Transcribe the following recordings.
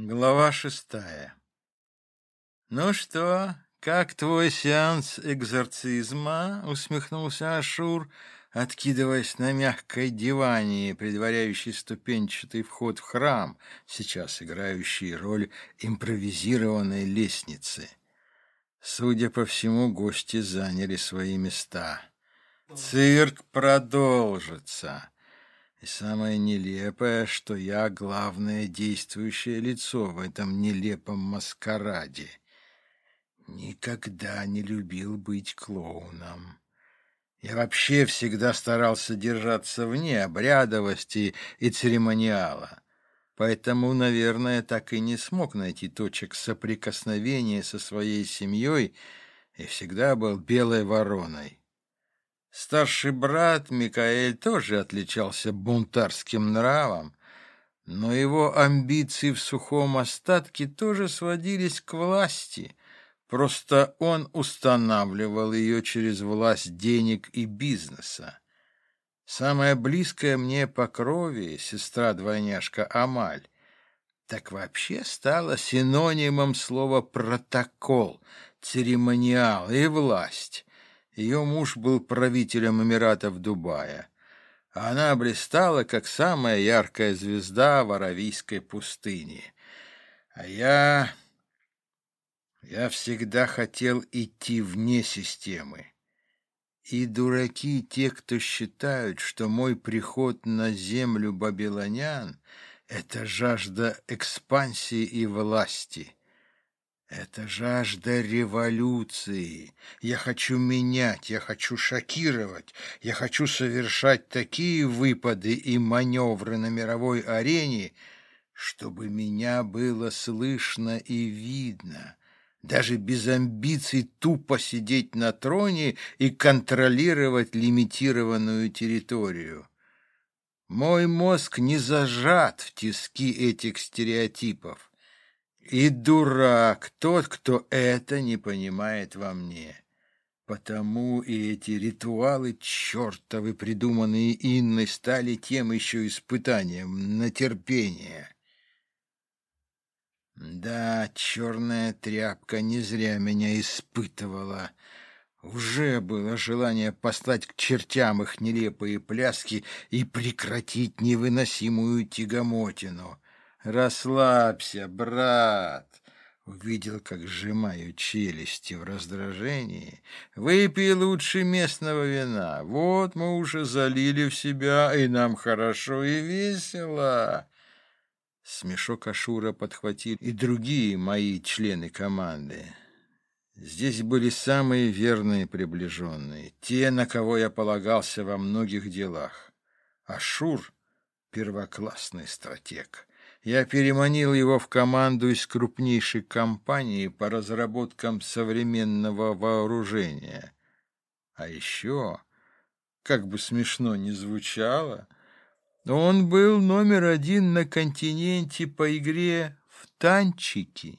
Глава шестая. «Ну что, как твой сеанс экзорцизма?» — усмехнулся Ашур, откидываясь на мягкой диване, предваряющий ступенчатый вход в храм, сейчас играющий роль импровизированной лестницы. Судя по всему, гости заняли свои места. «Цирк продолжится!» И самое нелепое, что я главное действующее лицо в этом нелепом маскараде. Никогда не любил быть клоуном. Я вообще всегда старался держаться вне обрядовости и церемониала. Поэтому, наверное, так и не смог найти точек соприкосновения со своей семьей и всегда был белой вороной. Старший брат Микаэль тоже отличался бунтарским нравом, но его амбиции в сухом остатке тоже сводились к власти. Просто он устанавливал ее через власть денег и бизнеса. Самая близкая мне по крови сестра-двойняшка Амаль так вообще стала синонимом слова «протокол», «церемониал» и «власть». Ее муж был правителем Эмиратов Дубая. Она блистала, как самая яркая звезда в Аравийской пустыне. А я... Я всегда хотел идти вне системы. И дураки те, кто считают, что мой приход на землю бабилонян — это жажда экспансии и власти — это жажда революции. Я хочу менять, я хочу шокировать, я хочу совершать такие выпады и маневры на мировой арене, чтобы меня было слышно и видно, даже без амбиций тупо сидеть на троне и контролировать лимитированную территорию. Мой мозг не зажат в тиски этих стереотипов. И дурак тот, кто это не понимает во мне. Потому и эти ритуалы чертовы, придуманные Инной, стали тем еще испытанием на терпение. Да, черная тряпка не зря меня испытывала. Уже было желание послать к чертям их нелепые пляски и прекратить невыносимую тягомотину. «Расслабься, брат!» Увидел, как сжимаю челюсти в раздражении. «Выпей лучше местного вина. Вот мы уже залили в себя, и нам хорошо и весело!» Смешок Ашура подхватили и другие мои члены команды. Здесь были самые верные приближенные, те, на кого я полагался во многих делах. Ашур — первоклассный стратег я переманил его в команду из крупнейшей компании по разработкам современного вооружения. А еще, как бы смешно ни звучало, он был номер один на континенте по игре в танчики.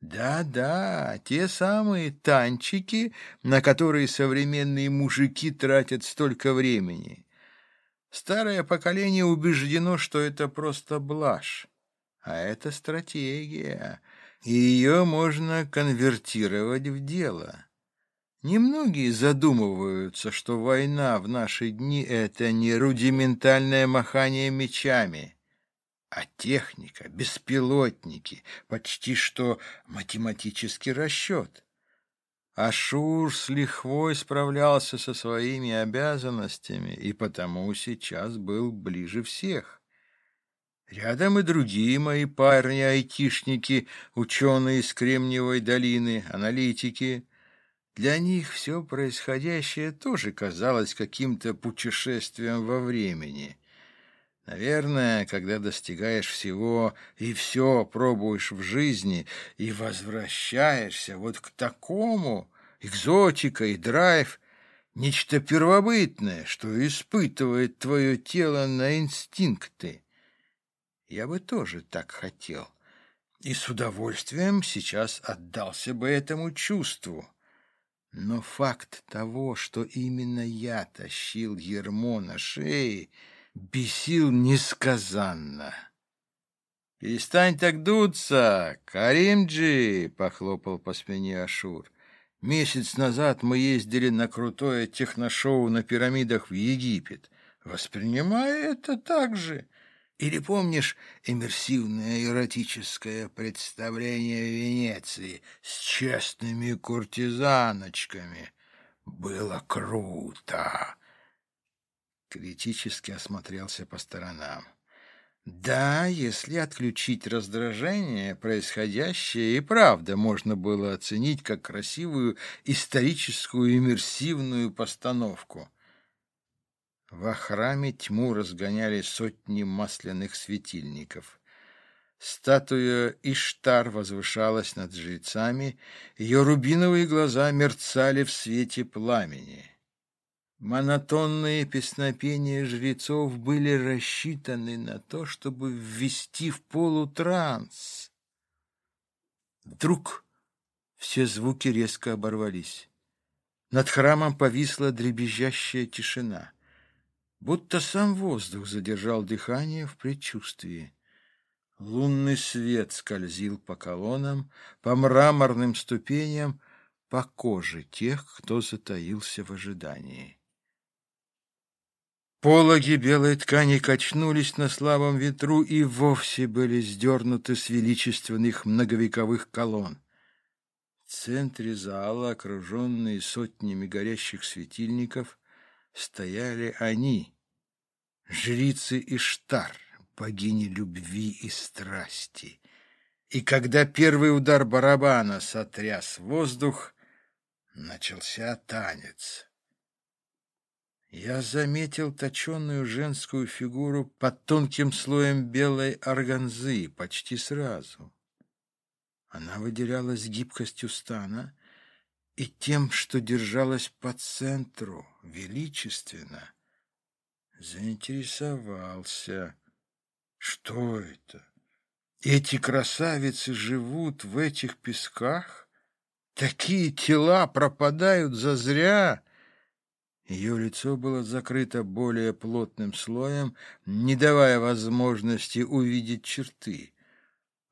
Да-да, те самые танчики, на которые современные мужики тратят столько времени. Старое поколение убеждено, что это просто блажь а это стратегия, и ее можно конвертировать в дело. Немногие задумываются, что война в наши дни — это не рудиментальное махание мечами, а техника, беспилотники, почти что математический расчет. Ашур с лихвой справлялся со своими обязанностями и потому сейчас был ближе всех. Рядом и другие мои парни-айтишники, ученые из Кремниевой долины, аналитики. Для них все происходящее тоже казалось каким-то путешествием во времени. Наверное, когда достигаешь всего и все пробуешь в жизни и возвращаешься вот к такому, экзотика и драйв, нечто первобытное, что испытывает твое тело на инстинкты. Я бы тоже так хотел. И с удовольствием сейчас отдался бы этому чувству. Но факт того, что именно я тащил ермо на шее, бесил несказанно. «Перестань так дуться, Каримджи!» — похлопал по спине Ашур. «Месяц назад мы ездили на крутое техношоу на пирамидах в Египет. Воспринимай это так же. Или помнишь иммерсивное эротическое представление Венеции с честными куртизаночками? Было круто!» Критически осмотрелся по сторонам. Да, если отключить раздражение, происходящее и правда можно было оценить как красивую историческую иммерсивную постановку. Во храме тьму разгоняли сотни масляных светильников. Статуя Иштар возвышалась над жрецами, ее рубиновые глаза мерцали в свете пламени. Монотонные песнопения жрецов были рассчитаны на то, чтобы ввести в полутранс. Вдруг все звуки резко оборвались. Над храмом повисла дребезжащая тишина, будто сам воздух задержал дыхание в предчувствии. Лунный свет скользил по колоннам, по мраморным ступеням, по коже тех, кто затаился в ожидании. Пологи белой ткани качнулись на слабом ветру и вовсе были сдернуты с величественных многовековых колонн. В центре зала, окруженные сотнями горящих светильников, стояли они, жрицы Иштар, богини любви и страсти. И когда первый удар барабана сотряс воздух, начался танец. Я заметил точенную женскую фигуру под тонким слоем белой органзы почти сразу. Она выделялась гибкостью стана и тем, что держалась по центру, величественно. Заинтересовался. Что это? Эти красавицы живут в этих песках? Такие тела пропадают зазря? Ее лицо было закрыто более плотным слоем, не давая возможности увидеть черты.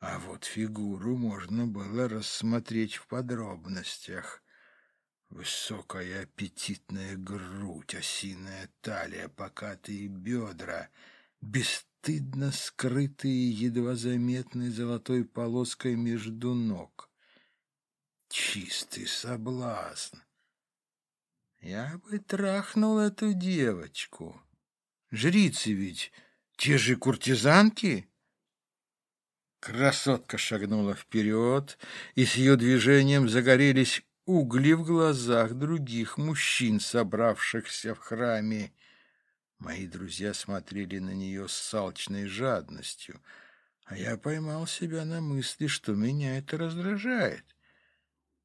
А вот фигуру можно было рассмотреть в подробностях. Высокая аппетитная грудь, осиная талия, покатые бедра, бесстыдно скрытые едва заметной золотой полоской между ног. Чистый соблазн. Я бы трахнул эту девочку. Жрицы ведь те же куртизанки. Красотка шагнула вперед, и с ее движением загорелись угли в глазах других мужчин, собравшихся в храме. Мои друзья смотрели на нее с салчной жадностью, а я поймал себя на мысли, что меня это раздражает.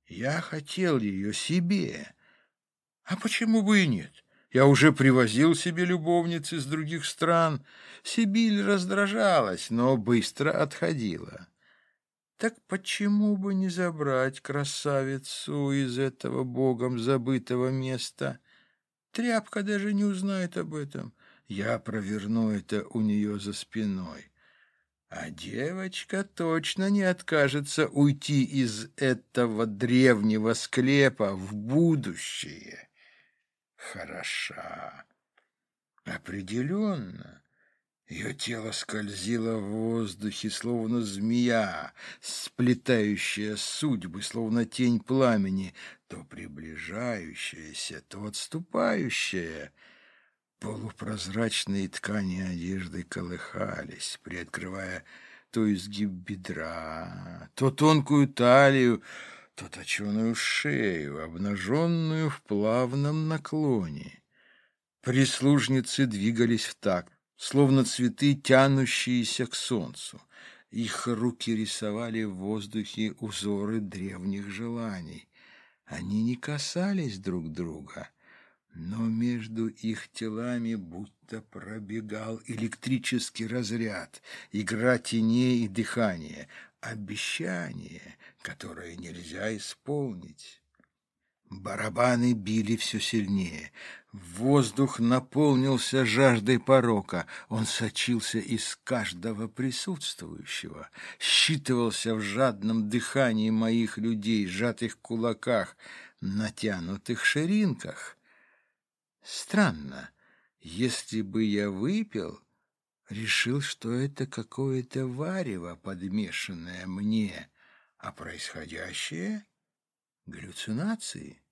Я хотел ее себе, а почему бы и нет? Я уже привозил себе любовниц из других стран. Сибиль раздражалась, но быстро отходила. Так почему бы не забрать красавицу из этого богом забытого места? Тряпка даже не узнает об этом. Я проверну это у нее за спиной. А девочка точно не откажется уйти из этого древнего склепа в будущее хороша. Определенно. Ее тело скользило в воздухе, словно змея, сплетающая судьбы, словно тень пламени, то приближающаяся, то отступающая. Полупрозрачные ткани одежды колыхались, приоткрывая то изгиб бедра, то тонкую талию, то точеную шею, обнаженную в плавном наклоне. Прислужницы двигались в такт, словно цветы, тянущиеся к солнцу. Их руки рисовали в воздухе узоры древних желаний. Они не касались друг друга, но между их телами будто пробегал электрический разряд, игра теней и дыхания, обещание, которое нельзя исполнить. Барабаны били все сильнее. Воздух наполнился жаждой порока. Он сочился из каждого присутствующего, считывался в жадном дыхании моих людей, сжатых кулаках, натянутых ширинках. Странно, если бы я выпил, решил, что это какое-то варево, подмешанное мне, а происходящее — галлюцинации.